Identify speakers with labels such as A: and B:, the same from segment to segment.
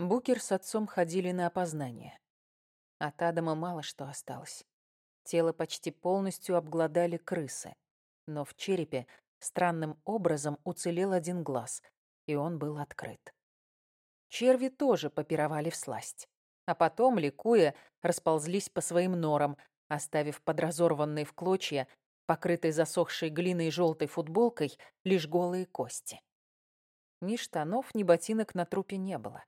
A: Букер с отцом ходили на опознание. От Адама мало что осталось. Тело почти полностью обглодали крысы. Но в черепе странным образом уцелел один глаз, и он был открыт. Черви тоже попировали в сласть. А потом, ликуя, расползлись по своим норам, оставив под разорванной в клочья, покрытой засохшей глиной желтой футболкой, лишь голые кости. Ни штанов, ни ботинок на трупе не было.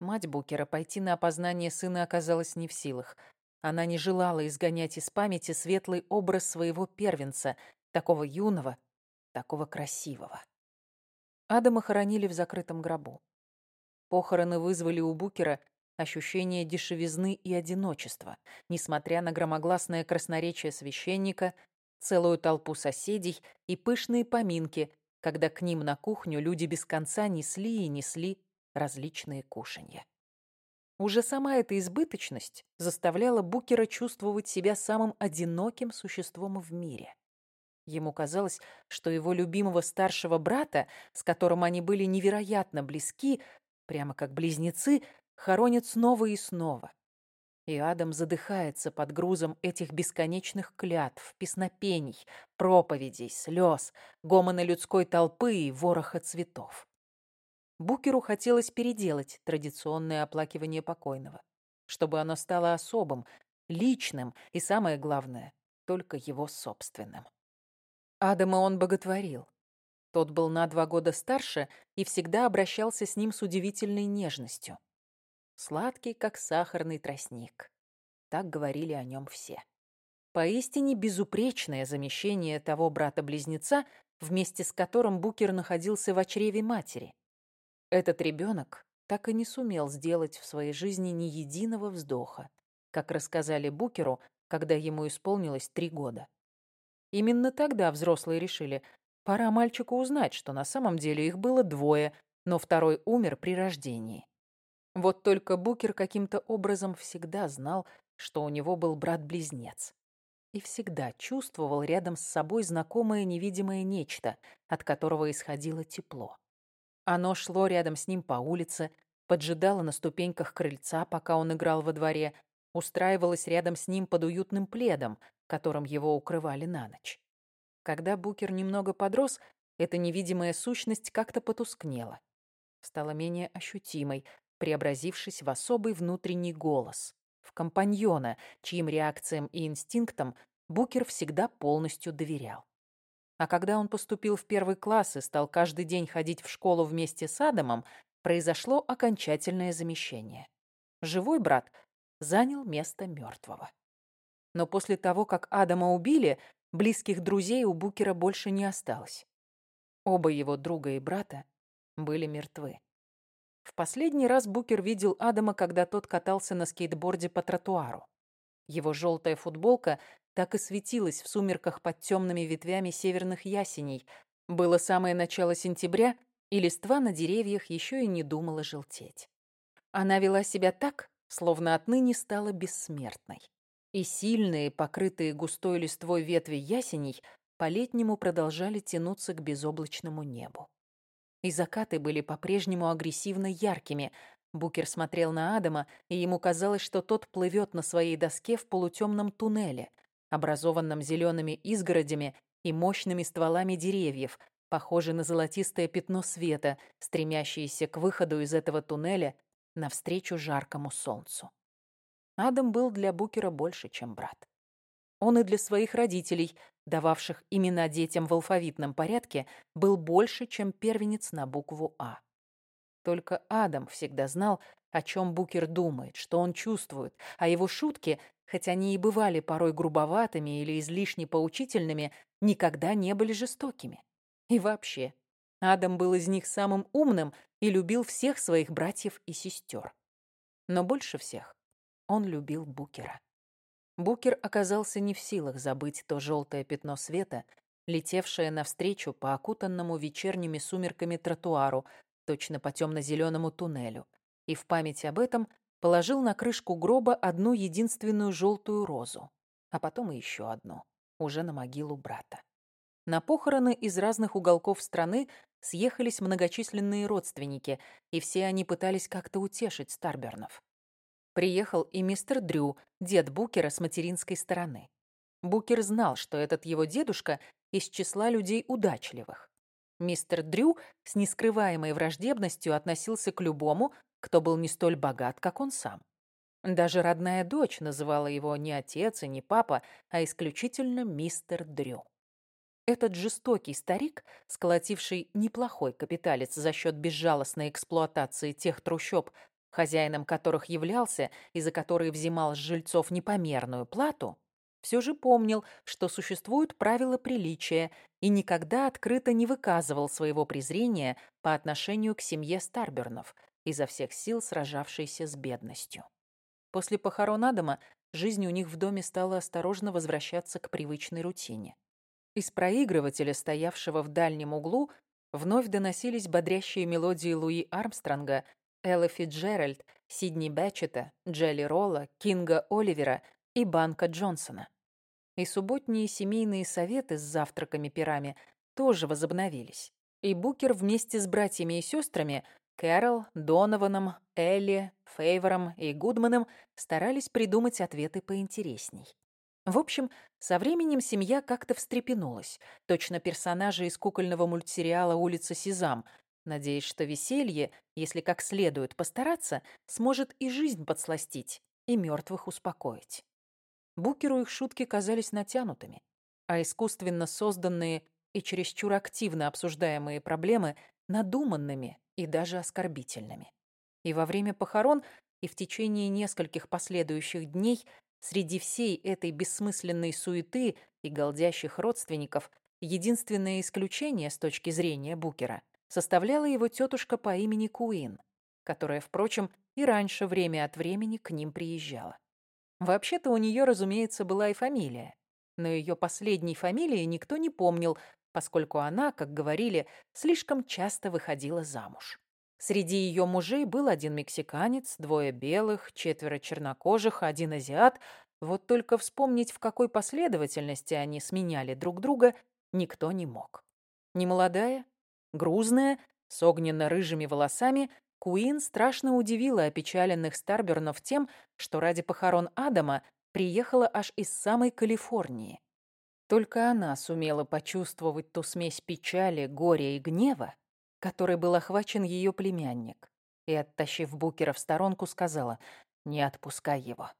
A: Мать Букера пойти на опознание сына оказалась не в силах. Она не желала изгонять из памяти светлый образ своего первенца, такого юного, такого красивого. Адама хоронили в закрытом гробу. Похороны вызвали у Букера ощущение дешевизны и одиночества, несмотря на громогласное красноречие священника, целую толпу соседей и пышные поминки, когда к ним на кухню люди без конца несли и несли различные кушанья. Уже сама эта избыточность заставляла Букера чувствовать себя самым одиноким существом в мире. Ему казалось, что его любимого старшего брата, с которым они были невероятно близки, прямо как близнецы, хоронят снова и снова. И Адам задыхается под грузом этих бесконечных клятв, песнопений, проповедей, слез, гомона людской толпы и вороха цветов. Букеру хотелось переделать традиционное оплакивание покойного, чтобы оно стало особым, личным и, самое главное, только его собственным. Адама он боготворил. Тот был на два года старше и всегда обращался с ним с удивительной нежностью. Сладкий, как сахарный тростник. Так говорили о нем все. Поистине безупречное замещение того брата-близнеца, вместе с которым Букер находился в чреве матери. Этот ребенок так и не сумел сделать в своей жизни ни единого вздоха, как рассказали Букеру, когда ему исполнилось три года. Именно тогда взрослые решили, пора мальчику узнать, что на самом деле их было двое, но второй умер при рождении. Вот только Букер каким-то образом всегда знал, что у него был брат-близнец. И всегда чувствовал рядом с собой знакомое невидимое нечто, от которого исходило тепло. Оно шло рядом с ним по улице, поджидало на ступеньках крыльца, пока он играл во дворе, устраивалось рядом с ним под уютным пледом, которым его укрывали на ночь. Когда Букер немного подрос, эта невидимая сущность как-то потускнела. Стала менее ощутимой, преобразившись в особый внутренний голос, в компаньона, чьим реакциям и инстинктам Букер всегда полностью доверял. А когда он поступил в первый класс и стал каждый день ходить в школу вместе с Адамом, произошло окончательное замещение. Живой брат занял место мертвого. Но после того, как Адама убили, близких друзей у Букера больше не осталось. Оба его друга и брата были мертвы. В последний раз Букер видел Адама, когда тот катался на скейтборде по тротуару. Его желтая футболка так и светилась в сумерках под темными ветвями северных ясеней. Было самое начало сентября, и листва на деревьях еще и не думала желтеть. Она вела себя так, словно отныне стала бессмертной. И сильные, покрытые густой листвой ветви ясеней, по-летнему продолжали тянуться к безоблачному небу. И закаты были по-прежнему агрессивно яркими. Букер смотрел на Адама, и ему казалось, что тот плывет на своей доске в полутемном туннеле — образованном зелеными изгородями и мощными стволами деревьев, похожий на золотистое пятно света, стремящееся к выходу из этого туннеля навстречу жаркому солнцу. Адам был для Букера больше, чем брат. Он и для своих родителей, дававших имена детям в алфавитном порядке, был больше, чем первенец на букву «А». Только Адам всегда знал, о чем Букер думает, что он чувствует, а его шутки хоть они и бывали порой грубоватыми или излишне поучительными, никогда не были жестокими. И вообще, Адам был из них самым умным и любил всех своих братьев и сестер. Но больше всех он любил Букера. Букер оказался не в силах забыть то желтое пятно света, летевшее навстречу по окутанному вечерними сумерками тротуару, точно по темно-зеленому туннелю, и в память об этом положил на крышку гроба одну единственную желтую розу, а потом и еще одну, уже на могилу брата. На похороны из разных уголков страны съехались многочисленные родственники, и все они пытались как-то утешить Старбернов. Приехал и мистер Дрю, дед Букера с материнской стороны. Букер знал, что этот его дедушка из числа людей удачливых. Мистер Дрю с нескрываемой враждебностью относился к любому, кто был не столь богат, как он сам. Даже родная дочь называла его не отец и не папа, а исключительно мистер Дрю. Этот жестокий старик, сколотивший неплохой капиталец за счет безжалостной эксплуатации тех трущоб, хозяином которых являлся и за которые взимал с жильцов непомерную плату, все же помнил, что существуют правила приличия и никогда открыто не выказывал своего презрения по отношению к семье Старбернов, изо всех сил сражавшейся с бедностью. После похорон Адама жизнь у них в доме стала осторожно возвращаться к привычной рутине. Из проигрывателя, стоявшего в дальнем углу, вновь доносились бодрящие мелодии Луи Армстронга, Элла Фитджеральд, Сидни Бэтчета, Джелли Ролла, Кинга Оливера и Банка Джонсона. И субботние семейные советы с завтраками-пирами тоже возобновились. И Букер вместе с братьями и сестрами Кэрол, Донованом, Элли, Фейвором и Гудманом старались придумать ответы поинтересней. В общем, со временем семья как-то встрепенулась, точно персонажи из кукольного мультсериала «Улица Сезам», надеясь, что веселье, если как следует постараться, сможет и жизнь подсластить, и мертвых успокоить. Букеру их шутки казались натянутыми, а искусственно созданные и чересчур активно обсуждаемые проблемы – надуманными и даже оскорбительными. И во время похорон, и в течение нескольких последующих дней среди всей этой бессмысленной суеты и голдящих родственников единственное исключение с точки зрения Букера составляла его тетушка по имени Куин, которая, впрочем, и раньше время от времени к ним приезжала. Вообще-то у нее, разумеется, была и фамилия, но ее последней фамилии никто не помнил, поскольку она, как говорили, слишком часто выходила замуж. Среди ее мужей был один мексиканец, двое белых, четверо чернокожих, один азиат. Вот только вспомнить, в какой последовательности они сменяли друг друга, никто не мог. Немолодая, грузная, с огненно-рыжими волосами, Куин страшно удивила опечаленных Старбернов тем, что ради похорон Адама приехала аж из самой Калифорнии. Только она сумела почувствовать ту смесь печали, горя и гнева, которой был охвачен ее племянник, и, оттащив Букера в сторонку, сказала «Не отпускай его.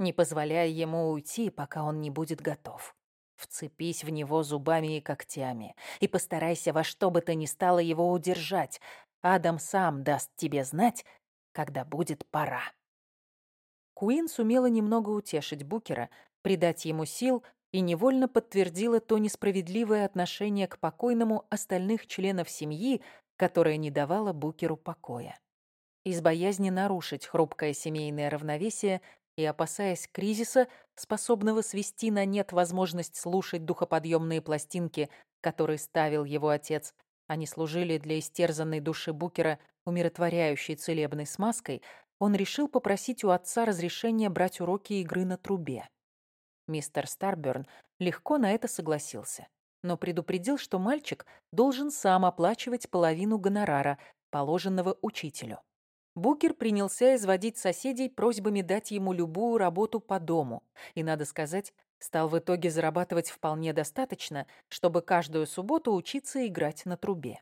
A: Не позволяй ему уйти, пока он не будет готов. Вцепись в него зубами и когтями и постарайся во что бы то ни стало его удержать. Адам сам даст тебе знать, когда будет пора». Куин сумела немного утешить Букера, придать ему сил и невольно подтвердила то несправедливое отношение к покойному остальных членов семьи, которое не давало Букеру покоя. Из боязни нарушить хрупкое семейное равновесие и опасаясь кризиса, способного свести на нет возможность слушать духоподъемные пластинки, которые ставил его отец, они служили для истерзанной души Букера умиротворяющей целебной смазкой, он решил попросить у отца разрешения брать уроки игры на трубе. Мистер Старберн легко на это согласился, но предупредил, что мальчик должен сам оплачивать половину гонорара, положенного учителю. Букер принялся изводить соседей просьбами дать ему любую работу по дому, и, надо сказать, стал в итоге зарабатывать вполне достаточно, чтобы каждую субботу учиться играть на трубе.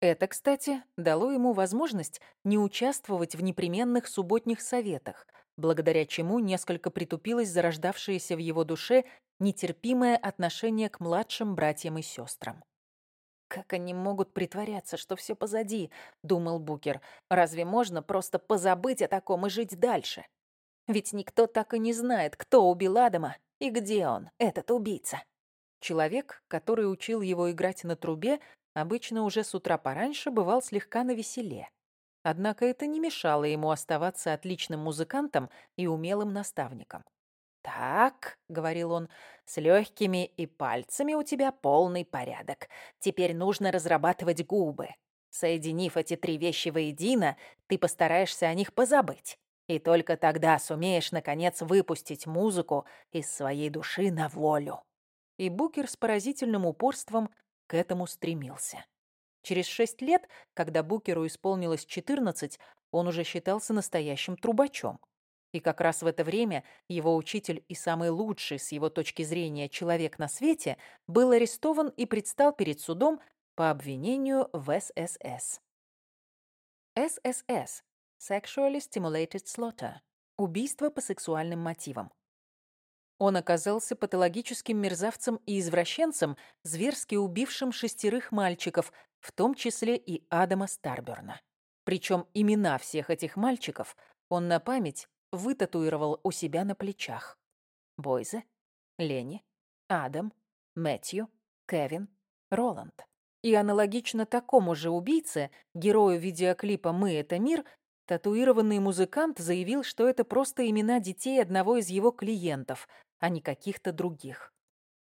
A: Это, кстати, дало ему возможность не участвовать в непременных субботних советах, благодаря чему несколько притупилось зарождавшееся в его душе нетерпимое отношение к младшим братьям и сестрам. «Как они могут притворяться, что все позади?» — думал Букер. «Разве можно просто позабыть о таком и жить дальше? Ведь никто так и не знает, кто убил Адама и где он, этот убийца». Человек, который учил его играть на трубе, обычно уже с утра пораньше бывал слегка навеселе. Однако это не мешало ему оставаться отличным музыкантом и умелым наставником. «Так», — говорил он, — «с легкими и пальцами у тебя полный порядок. Теперь нужно разрабатывать губы. Соединив эти три вещи воедино, ты постараешься о них позабыть. И только тогда сумеешь, наконец, выпустить музыку из своей души на волю». И Букер с поразительным упорством к этому стремился. Через шесть лет, когда Букеру исполнилось 14, он уже считался настоящим трубачом. И как раз в это время его учитель и самый лучший с его точки зрения человек на свете был арестован и предстал перед судом по обвинению в ССС. ССС – Sexually Stimulated Slaughter – убийство по сексуальным мотивам. Он оказался патологическим мерзавцем и извращенцем, зверски убившим шестерых мальчиков, в том числе и Адама Старберна. Причем имена всех этих мальчиков он на память вытатуировал у себя на плечах. Бойзе, Лени, Адам, Мэтью, Кевин, Роланд. И аналогично такому же убийце, герою видеоклипа «Мы — это мир», татуированный музыкант заявил, что это просто имена детей одного из его клиентов, а не каких-то других.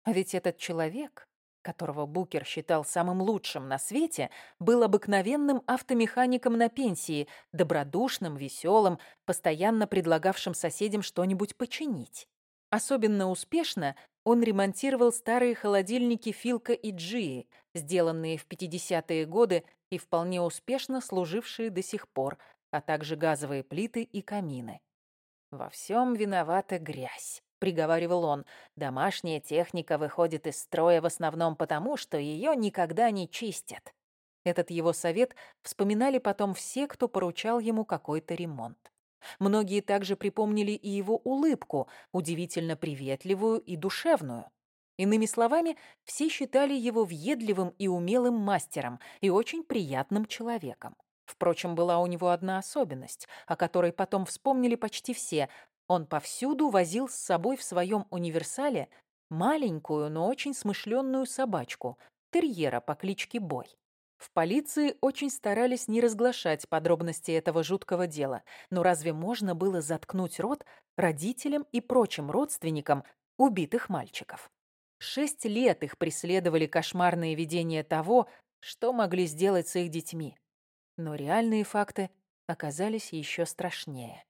A: А ведь этот человек, которого Букер считал самым лучшим на свете, был обыкновенным автомехаником на пенсии, добродушным, веселым, постоянно предлагавшим соседям что-нибудь починить. Особенно успешно он ремонтировал старые холодильники Филка и Джии, сделанные в 50-е годы и вполне успешно служившие до сих пор, а также газовые плиты и камины. Во всем виновата грязь. — приговаривал он, — «домашняя техника выходит из строя в основном потому, что ее никогда не чистят». Этот его совет вспоминали потом все, кто поручал ему какой-то ремонт. Многие также припомнили и его улыбку, удивительно приветливую и душевную. Иными словами, все считали его въедливым и умелым мастером и очень приятным человеком. Впрочем, была у него одна особенность, о которой потом вспомнили почти все. Он повсюду возил с собой в своем универсале маленькую, но очень смышленную собачку, терьера по кличке Бой. В полиции очень старались не разглашать подробности этого жуткого дела, но разве можно было заткнуть рот родителям и прочим родственникам убитых мальчиков? Шесть лет их преследовали кошмарные видения того, что могли сделать с их детьми. Но реальные факты оказались еще страшнее.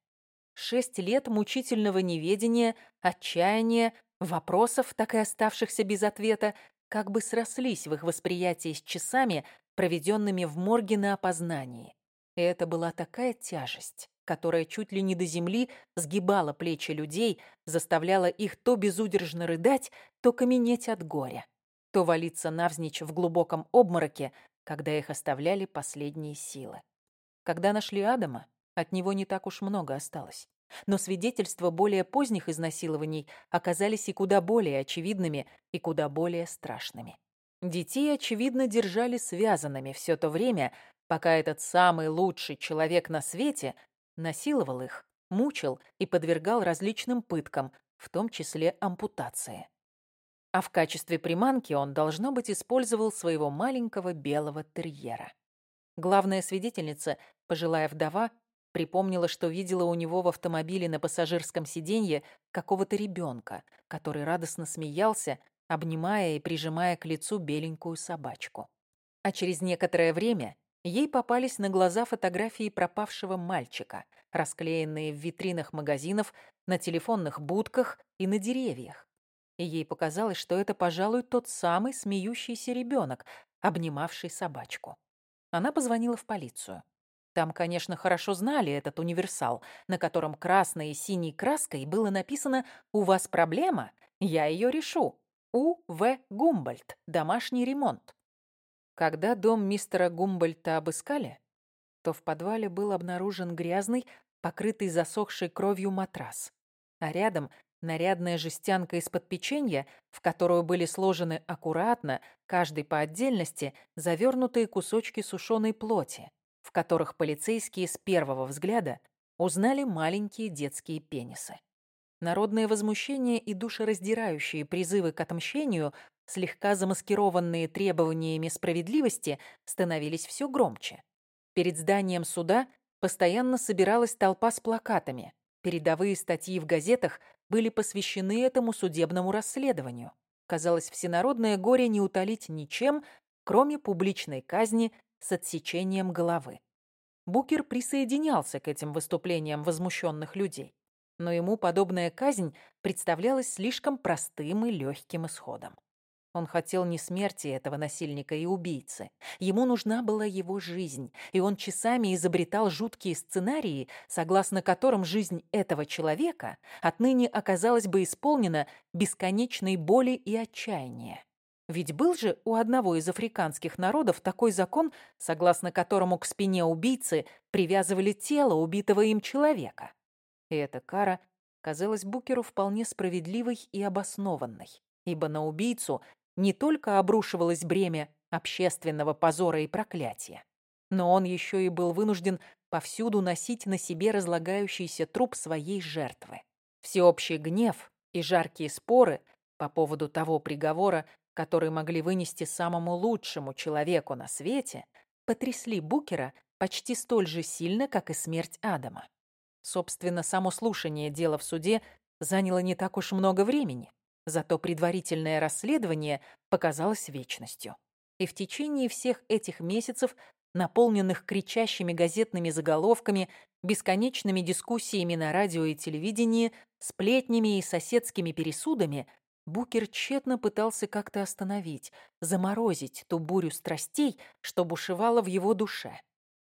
A: Шесть лет мучительного неведения, отчаяния, вопросов, так и оставшихся без ответа, как бы срослись в их восприятии с часами, проведенными в морге на опознании. И это была такая тяжесть, которая чуть ли не до земли сгибала плечи людей, заставляла их то безудержно рыдать, то каменеть от горя, то валиться навзничь в глубоком обмороке, когда их оставляли последние силы. Когда нашли Адама, от него не так уж много осталось. Но свидетельства более поздних изнасилований оказались и куда более очевидными, и куда более страшными. Детей, очевидно, держали связанными все то время, пока этот самый лучший человек на свете насиловал их, мучил и подвергал различным пыткам, в том числе ампутации. А в качестве приманки он, должно быть, использовал своего маленького белого терьера. Главная свидетельница, пожилая вдова, Припомнила, что видела у него в автомобиле на пассажирском сиденье какого-то ребенка, который радостно смеялся, обнимая и прижимая к лицу беленькую собачку. А через некоторое время ей попались на глаза фотографии пропавшего мальчика, расклеенные в витринах магазинов, на телефонных будках и на деревьях. И ей показалось, что это, пожалуй, тот самый смеющийся ребенок, обнимавший собачку. Она позвонила в полицию. Там, конечно, хорошо знали этот универсал, на котором красной и синей краской было написано «У вас проблема? Я ее решу. У. В. Гумбольд. Домашний ремонт». Когда дом мистера Гумбольта обыскали, то в подвале был обнаружен грязный, покрытый засохшей кровью матрас, а рядом нарядная жестянка из-под печенья, в которую были сложены аккуратно, каждый по отдельности, завернутые кусочки сушеной плоти, в которых полицейские с первого взгляда узнали маленькие детские пенисы. Народное возмущение и душераздирающие призывы к отмщению, слегка замаскированные требованиями справедливости, становились все громче. Перед зданием суда постоянно собиралась толпа с плакатами. Передовые статьи в газетах были посвящены этому судебному расследованию. Казалось, всенародное горе не утолить ничем, кроме публичной казни с отсечением головы. Букер присоединялся к этим выступлениям возмущенных людей, но ему подобная казнь представлялась слишком простым и легким исходом. Он хотел не смерти этого насильника и убийцы. Ему нужна была его жизнь, и он часами изобретал жуткие сценарии, согласно которым жизнь этого человека отныне оказалась бы исполнена бесконечной боли и отчаяния. Ведь был же у одного из африканских народов такой закон, согласно которому к спине убийцы привязывали тело убитого им человека. И эта кара казалась Букеру вполне справедливой и обоснованной, ибо на убийцу не только обрушивалось бремя общественного позора и проклятия, но он еще и был вынужден повсюду носить на себе разлагающийся труп своей жертвы. Всеобщий гнев и жаркие споры по поводу того приговора, который могли вынести самому лучшему человеку на свете, потрясли Букера почти столь же сильно, как и смерть Адама. Собственно, само слушание дела в суде заняло не так уж много времени. Зато предварительное расследование показалось вечностью. И в течение всех этих месяцев, наполненных кричащими газетными заголовками, бесконечными дискуссиями на радио и телевидении, сплетнями и соседскими пересудами, Букер тщетно пытался как-то остановить, заморозить ту бурю страстей, что бушевала в его душе.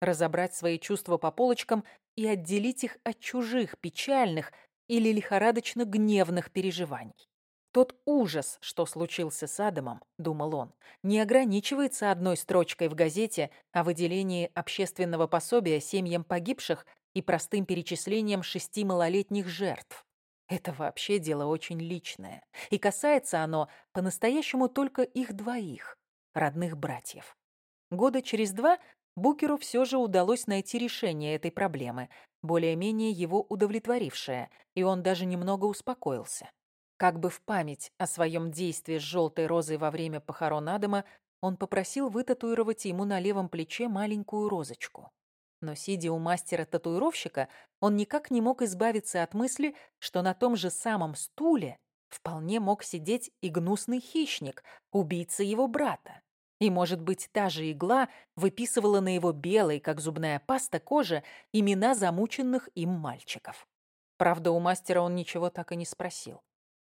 A: Разобрать свои чувства по полочкам и отделить их от чужих, печальных или лихорадочно гневных переживаний. Тот ужас, что случился с Адамом, думал он, не ограничивается одной строчкой в газете о выделении общественного пособия семьям погибших и простым перечислением шести малолетних жертв. Это вообще дело очень личное, и касается оно по-настоящему только их двоих, родных братьев. Года через два Букеру все же удалось найти решение этой проблемы, более-менее его удовлетворившее, и он даже немного успокоился. Как бы в память о своем действии с желтой розой во время похорон Адама, он попросил вытатуировать ему на левом плече маленькую розочку. Но, сидя у мастера-татуировщика, он никак не мог избавиться от мысли, что на том же самом стуле вполне мог сидеть и гнусный хищник, убийца его брата. И, может быть, та же игла выписывала на его белой, как зубная паста, коже имена замученных им мальчиков. Правда, у мастера он ничего так и не спросил.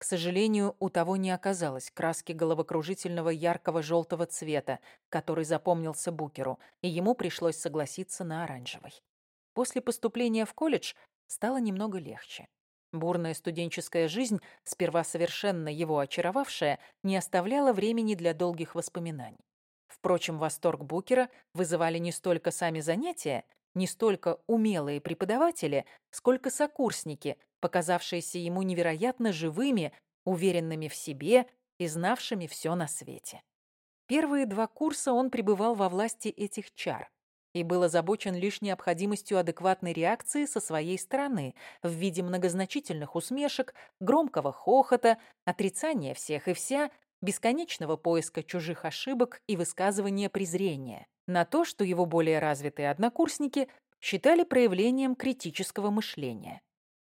A: Сожалению, у того не оказалось краски головокружительного яркого желтого цвета, который запомнился Букеру, и ему пришлось согласиться на оранжевый. После поступления в колледж стало немного легче. Бурная студенческая жизнь, сперва совершенно его очаровавшая, не оставляла времени для долгих воспоминаний. Впрочем, восторг Букера вызывали не столько сами занятия, не столько умелые преподаватели, сколько сокурсники, показавшиеся ему невероятно живыми, уверенными в себе и знавшими все на свете. Первые два курса он пребывал во власти этих чар и был озабочен лишь необходимостью адекватной реакции со своей стороны в виде многозначительных усмешек, громкого хохота, отрицания всех и вся, бесконечного поиска чужих ошибок и высказывания презрения на то, что его более развитые однокурсники считали проявлением критического мышления.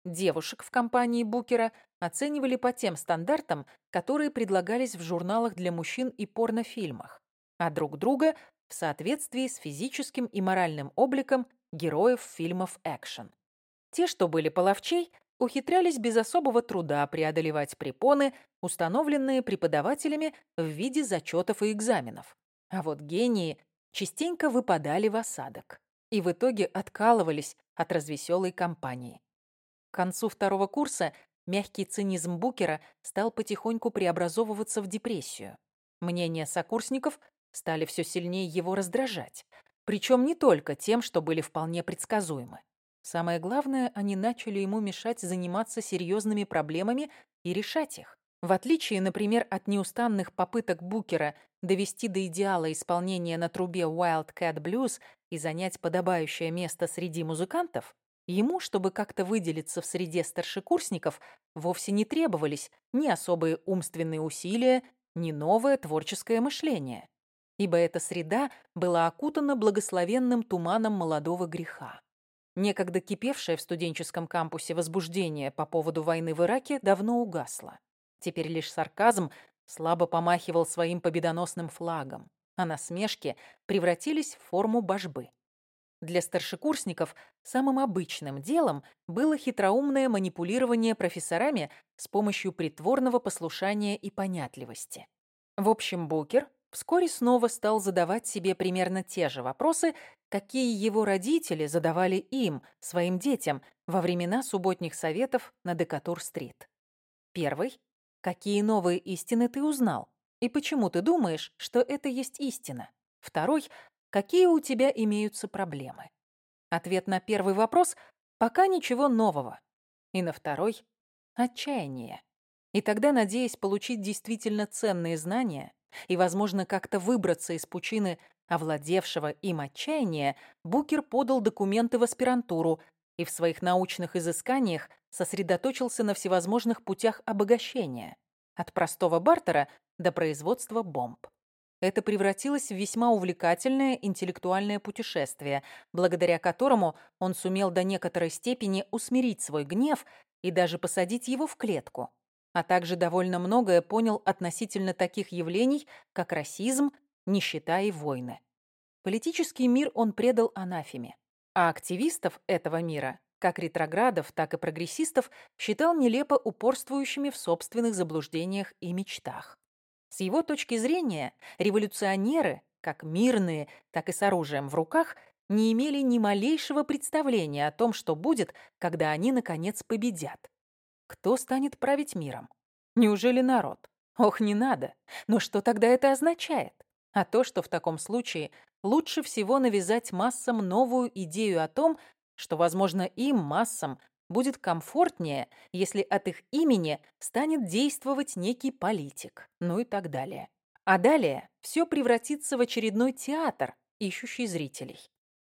A: Девушек в компании Букера оценивали по тем стандартам, которые предлагались в журналах для мужчин и порнофильмах, а друг друга в соответствии с физическим и моральным обликом героев фильмов экшен. Те, что были половчей, ухитрялись без особого труда преодолевать препоны, установленные преподавателями в виде зачетов и экзаменов. А вот гении частенько выпадали в осадок и в итоге откалывались от развеселой компании. К концу второго курса мягкий цинизм Букера стал потихоньку преобразовываться в депрессию. Мнения сокурсников стали все сильнее его раздражать, причем не только тем, что были вполне предсказуемы. Самое главное, они начали ему мешать заниматься серьезными проблемами и решать их. В отличие, например, от неустанных попыток Букера довести до идеала исполнения на трубе Wildcat Blues и занять подобающее место среди музыкантов, Ему, чтобы как-то выделиться в среде старшекурсников, вовсе не требовались ни особые умственные усилия, ни новое творческое мышление. Ибо эта среда была окутана благословенным туманом молодого греха. Некогда кипевшее в студенческом кампусе возбуждение по поводу войны в Ираке давно угасло. Теперь лишь сарказм слабо помахивал своим победоносным флагом, а насмешки превратились в форму божбы. Для старшекурсников самым обычным делом было хитроумное манипулирование профессорами с помощью притворного послушания и понятливости. В общем, Букер вскоре снова стал задавать себе примерно те же вопросы, какие его родители задавали им, своим детям, во времена субботних советов на Декатур-стрит. Первый. Какие новые истины ты узнал? И почему ты думаешь, что это есть истина? Второй. Какие у тебя имеются проблемы? Ответ на первый вопрос – пока ничего нового. И на второй – отчаяние. И тогда, надеясь получить действительно ценные знания и, возможно, как-то выбраться из пучины овладевшего им отчаяния, Букер подал документы в аспирантуру и в своих научных изысканиях сосредоточился на всевозможных путях обогащения, от простого бартера до производства бомб. Это превратилось в весьма увлекательное интеллектуальное путешествие, благодаря которому он сумел до некоторой степени усмирить свой гнев и даже посадить его в клетку, а также довольно многое понял относительно таких явлений, как расизм, нищета и войны. Политический мир он предал анафеме, а активистов этого мира, как ретроградов, так и прогрессистов, считал нелепо упорствующими в собственных заблуждениях и мечтах. С его точки зрения, революционеры, как мирные, так и с оружием в руках, не имели ни малейшего представления о том, что будет, когда они, наконец, победят. Кто станет править миром? Неужели народ? Ох, не надо. Но что тогда это означает? А то, что в таком случае лучше всего навязать массам новую идею о том, что, возможно, им, массам, будет комфортнее, если от их имени станет действовать некий политик, ну и так далее. А далее все превратится в очередной театр, ищущий зрителей.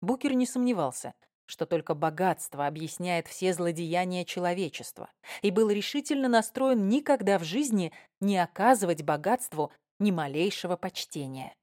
A: Букер не сомневался, что только богатство объясняет все злодеяния человечества, и был решительно настроен никогда в жизни не оказывать богатству ни малейшего почтения.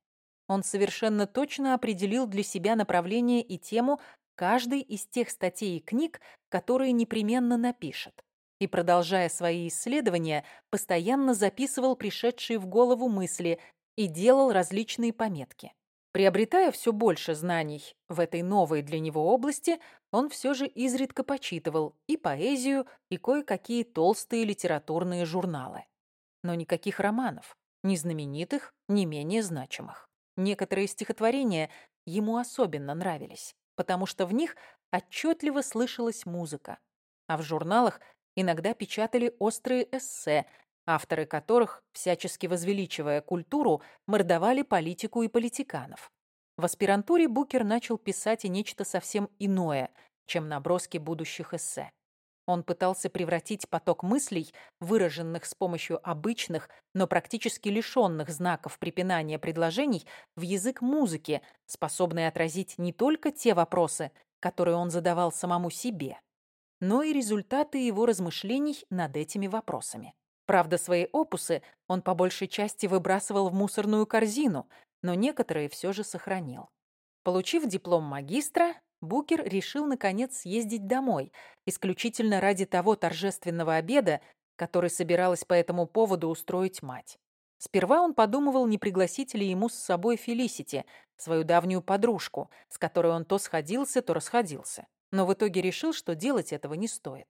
A: Он совершенно точно определил для себя направление и тему каждой из тех статей и книг, которые непременно напишет. И, продолжая свои исследования, постоянно записывал пришедшие в голову мысли и делал различные пометки. Приобретая все больше знаний в этой новой для него области, он все же изредка почитывал и поэзию, и кое-какие толстые литературные журналы. Но никаких романов, ни знаменитых, ни менее значимых. Некоторые стихотворения ему особенно нравились, потому что в них отчетливо слышалась музыка, а в журналах иногда печатали острые эссе, авторы которых, всячески возвеличивая культуру, мордовали политику и политиканов. В аспирантуре Букер начал писать и нечто совсем иное, чем наброски будущих эссе. Он пытался превратить поток мыслей, выраженных с помощью обычных, но практически лишенных знаков препинания предложений, в язык музыки, способный отразить не только те вопросы, которые он задавал самому себе, но и результаты его размышлений над этими вопросами. Правда, свои опусы он по большей части выбрасывал в мусорную корзину, но некоторые все же сохранил. Получив диплом магистра, Букер решил, наконец, съездить домой, исключительно ради того торжественного обеда, который собиралась по этому поводу устроить мать. Сперва он подумывал, не пригласить ли ему с собой Фелисити, свою давнюю подружку, с которой он то сходился, то расходился. Но в итоге решил, что делать этого не стоит.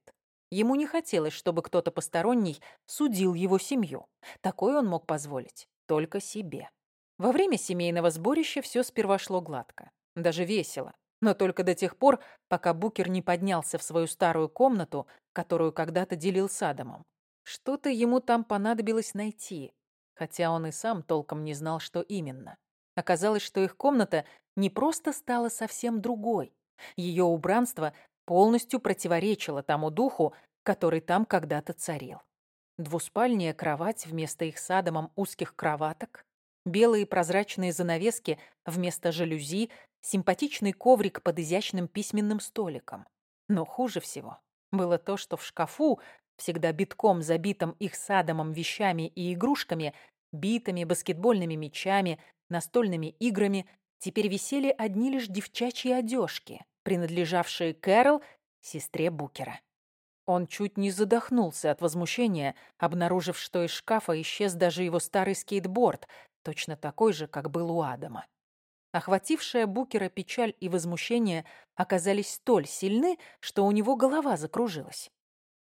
A: Ему не хотелось, чтобы кто-то посторонний судил его семью. Такое он мог позволить только себе. Во время семейного сборища все сперва шло гладко, даже весело но только до тех пор, пока Букер не поднялся в свою старую комнату, которую когда-то делил с Адамом. Что-то ему там понадобилось найти, хотя он и сам толком не знал, что именно. Оказалось, что их комната не просто стала совсем другой. Ее убранство полностью противоречило тому духу, который там когда-то царил. Двуспальная кровать вместо их с Адамом узких кроваток, белые прозрачные занавески вместо жалюзи симпатичный коврик под изящным письменным столиком. Но хуже всего было то, что в шкафу, всегда битком забитым их садомом вещами и игрушками, битами, баскетбольными мячами, настольными играми, теперь висели одни лишь девчачьи одежки, принадлежавшие Кэрол, сестре Букера. Он чуть не задохнулся от возмущения, обнаружив, что из шкафа исчез даже его старый скейтборд, точно такой же, как был у Адама. Охватившая Букера печаль и возмущение оказались столь сильны, что у него голова закружилась.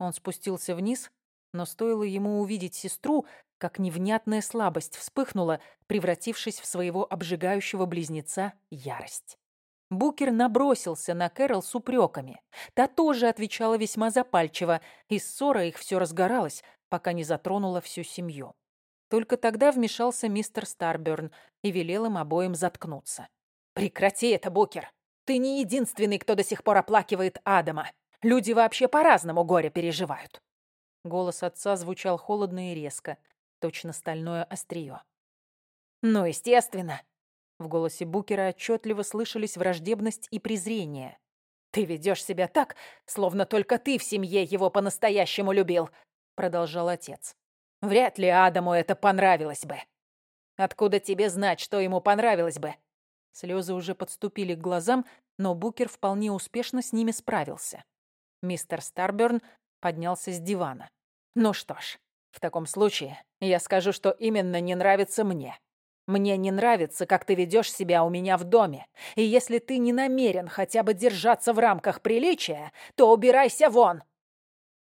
A: Он спустился вниз, но стоило ему увидеть сестру, как невнятная слабость вспыхнула, превратившись в своего обжигающего близнеца ярость. Букер набросился на Кэрол с упреками. Та тоже отвечала весьма запальчиво, и ссора их все разгоралась, пока не затронула всю семью. Только тогда вмешался мистер Старберн и велел им обоим заткнуться. «Прекрати это, Букер! Ты не единственный, кто до сих пор оплакивает Адама. Люди вообще по-разному горе переживают». Голос отца звучал холодно и резко, точно стальное острие. «Ну, естественно!» В голосе Букера отчетливо слышались враждебность и презрение. «Ты ведешь себя так, словно только ты в семье его по-настоящему любил», продолжал отец. «Вряд ли Адаму это понравилось бы. Откуда тебе знать, что ему понравилось бы?» Слезы уже подступили к глазам, но Букер вполне успешно с ними справился. Мистер Старберн поднялся с дивана. «Ну что ж, в таком случае я скажу, что именно не нравится мне. Мне не нравится, как ты ведешь себя у меня в доме. И если ты не намерен хотя бы держаться в рамках приличия, то убирайся вон!»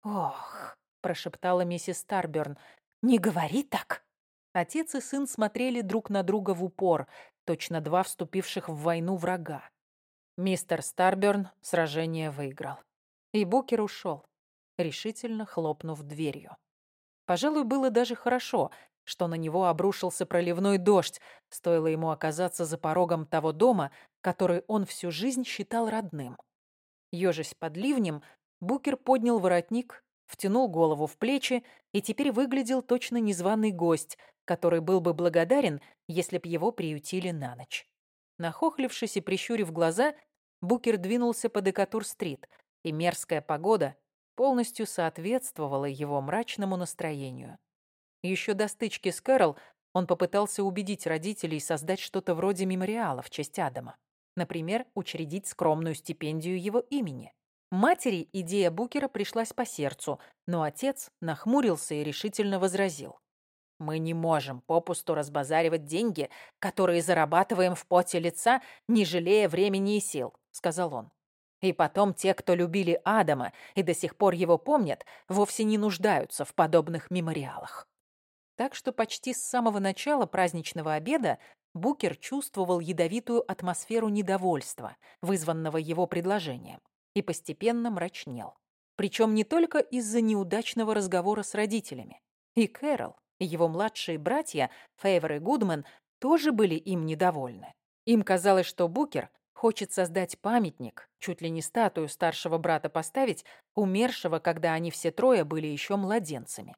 A: «Ох», — прошептала миссис Старберн, — «не говори так». Отец и сын смотрели друг на друга в упор, точно два вступивших в войну врага. Мистер Старберн сражение выиграл. И Букер ушел, решительно хлопнув дверью. Пожалуй, было даже хорошо, что на него обрушился проливной дождь, стоило ему оказаться за порогом того дома, который он всю жизнь считал родным. Ёжась под ливнем, Букер поднял воротник, втянул голову в плечи и теперь выглядел точно незваный гость, который был бы благодарен, если б его приютили на ночь. Нахохлившись и прищурив глаза, Букер двинулся по Декатур-стрит, и мерзкая погода полностью соответствовала его мрачному настроению. Еще до стычки с Кэрол он попытался убедить родителей создать что-то вроде мемориала в честь Адама. Например, учредить скромную стипендию его имени. Матери идея Букера пришлась по сердцу, но отец нахмурился и решительно возразил. «Мы не можем попусту разбазаривать деньги, которые зарабатываем в поте лица, не жалея времени и сил», — сказал он. И потом те, кто любили Адама и до сих пор его помнят, вовсе не нуждаются в подобных мемориалах. Так что почти с самого начала праздничного обеда Букер чувствовал ядовитую атмосферу недовольства, вызванного его предложением, и постепенно мрачнел. Причем не только из-за неудачного разговора с родителями. И Кэрол, и его младшие братья, Фейвор и Гудман, тоже были им недовольны. Им казалось, что Букер Хочет создать памятник, чуть ли не статую старшего брата поставить, умершего, когда они все трое были еще младенцами.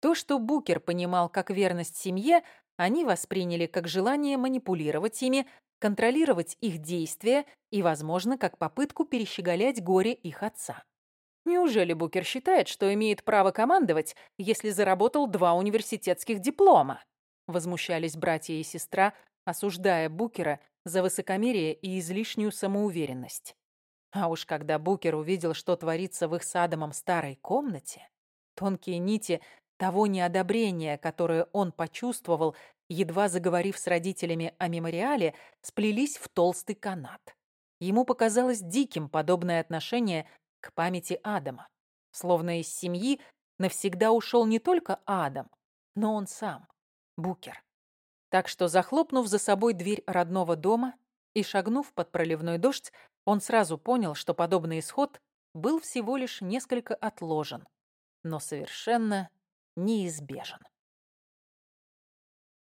A: То, что Букер понимал как верность семье, они восприняли как желание манипулировать ими, контролировать их действия и, возможно, как попытку перещеголять горе их отца. Неужели Букер считает, что имеет право командовать, если заработал два университетских диплома? Возмущались братья и сестра, осуждая Букера за высокомерие и излишнюю самоуверенность. А уж когда Букер увидел, что творится в их с Адамом старой комнате, тонкие нити того неодобрения, которое он почувствовал, едва заговорив с родителями о мемориале, сплелись в толстый канат. Ему показалось диким подобное отношение к памяти Адама. Словно из семьи навсегда ушел не только Адам, но он сам, Букер. Так что, захлопнув за собой дверь родного дома и шагнув под проливной дождь, он сразу понял, что подобный исход был всего лишь несколько отложен, но совершенно неизбежен.